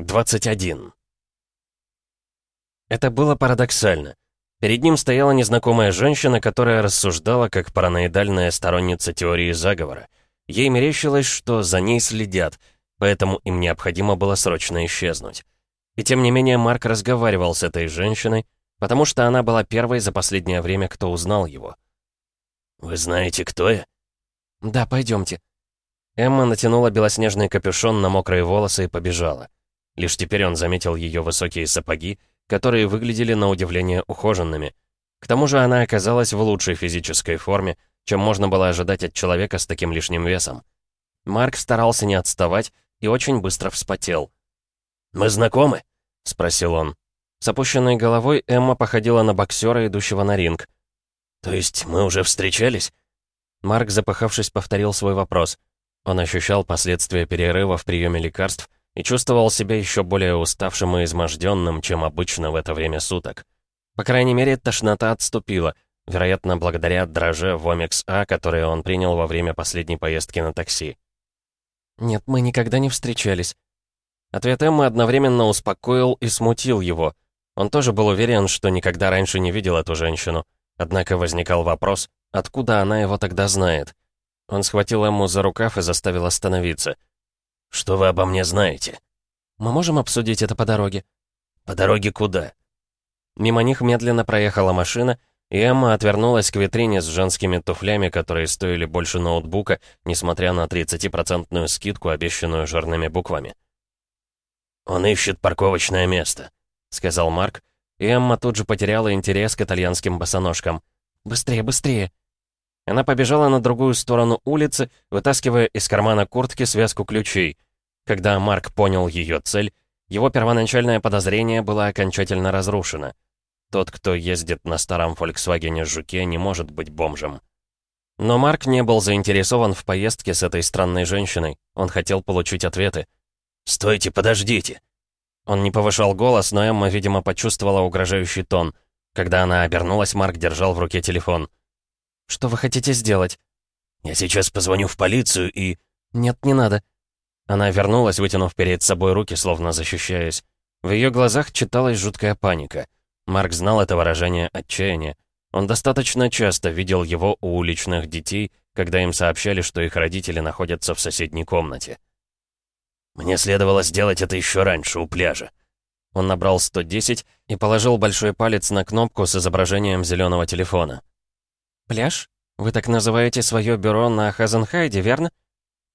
21. Это было парадоксально. Перед ним стояла незнакомая женщина, которая рассуждала как параноидальная сторонница теории заговора. Ей мерещилось, что за ней следят, поэтому им необходимо было срочно исчезнуть. И тем не менее Марк разговаривал с этой женщиной, потому что она была первой за последнее время, кто узнал его. «Вы знаете, кто я?» «Да, пойдемте». Эмма натянула белоснежный капюшон на мокрые волосы и побежала. Лишь теперь он заметил ее высокие сапоги, которые выглядели на удивление ухоженными. К тому же она оказалась в лучшей физической форме, чем можно было ожидать от человека с таким лишним весом. Марк старался не отставать и очень быстро вспотел. «Мы знакомы?» — спросил он. С опущенной головой Эмма походила на боксера, идущего на ринг. «То есть мы уже встречались?» Марк, запыхавшись, повторил свой вопрос. Он ощущал последствия перерыва в приеме лекарств и чувствовал себя еще более уставшим и изможденным, чем обычно в это время суток. По крайней мере, тошнота отступила, вероятно, благодаря дроже Вомикс-А, которые он принял во время последней поездки на такси. «Нет, мы никогда не встречались». Ответ Эммы одновременно успокоил и смутил его. Он тоже был уверен, что никогда раньше не видел эту женщину. Однако возникал вопрос, откуда она его тогда знает. Он схватил Эмму за рукав и заставил остановиться — «Что вы обо мне знаете?» «Мы можем обсудить это по дороге?» «По дороге куда?» Мимо них медленно проехала машина, и Эмма отвернулась к витрине с женскими туфлями, которые стоили больше ноутбука, несмотря на 30% скидку, обещанную жирными буквами. «Он ищет парковочное место», — сказал Марк, и Эмма тут же потеряла интерес к итальянским босоножкам. «Быстрее, быстрее!» Она побежала на другую сторону улицы, вытаскивая из кармана куртки связку ключей. Когда Марк понял ее цель, его первоначальное подозрение было окончательно разрушено. Тот, кто ездит на старом Volkswagen Жуке, не может быть бомжем. Но Марк не был заинтересован в поездке с этой странной женщиной. Он хотел получить ответы. «Стойте, подождите!» Он не повышал голос, но Эмма, видимо, почувствовала угрожающий тон. Когда она обернулась, Марк держал в руке телефон. «Что вы хотите сделать?» «Я сейчас позвоню в полицию и...» «Нет, не надо». Она вернулась, вытянув перед собой руки, словно защищаясь. В ее глазах читалась жуткая паника. Марк знал это выражение отчаяния. Он достаточно часто видел его у уличных детей, когда им сообщали, что их родители находятся в соседней комнате. «Мне следовало сделать это еще раньше, у пляжа». Он набрал 110 и положил большой палец на кнопку с изображением зеленого телефона. «Пляж? Вы так называете свое бюро на Хазенхайде, верно?»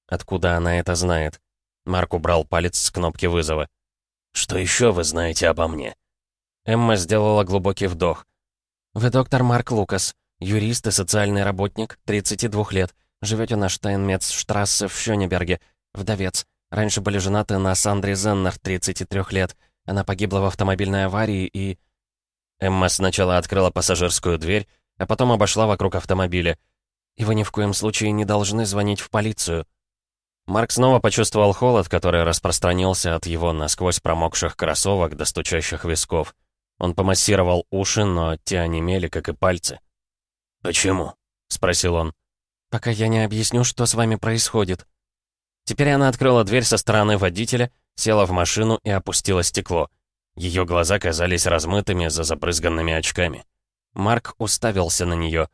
Откуда она это знает? Марк убрал палец с кнопки вызова. «Что еще вы знаете обо мне?» Эмма сделала глубокий вдох. «Вы доктор Марк Лукас, юрист и социальный работник, 32 лет. Живете на Штайнмецштрассе в Шёнеберге. Вдовец. Раньше были женаты на Сандре Зеннер, 33 лет. Она погибла в автомобильной аварии и...» Эмма сначала открыла пассажирскую дверь, а потом обошла вокруг автомобиля. «И вы ни в коем случае не должны звонить в полицию». Марк снова почувствовал холод, который распространился от его насквозь промокших кроссовок до стучащих висков. Он помассировал уши, но те онемели, как и пальцы. «Почему?» — спросил он. «Пока я не объясню, что с вами происходит». Теперь она открыла дверь со стороны водителя, села в машину и опустила стекло. Ее глаза казались размытыми за забрызганными очками. Марк уставился на нее.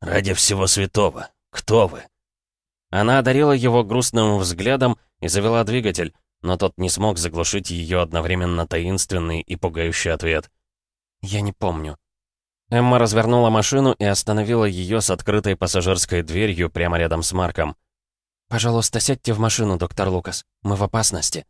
«Ради всего святого, кто вы?» Она одарила его грустным взглядом и завела двигатель, но тот не смог заглушить ее одновременно таинственный и пугающий ответ. «Я не помню». Эмма развернула машину и остановила ее с открытой пассажирской дверью прямо рядом с Марком. «Пожалуйста, сядьте в машину, доктор Лукас. Мы в опасности».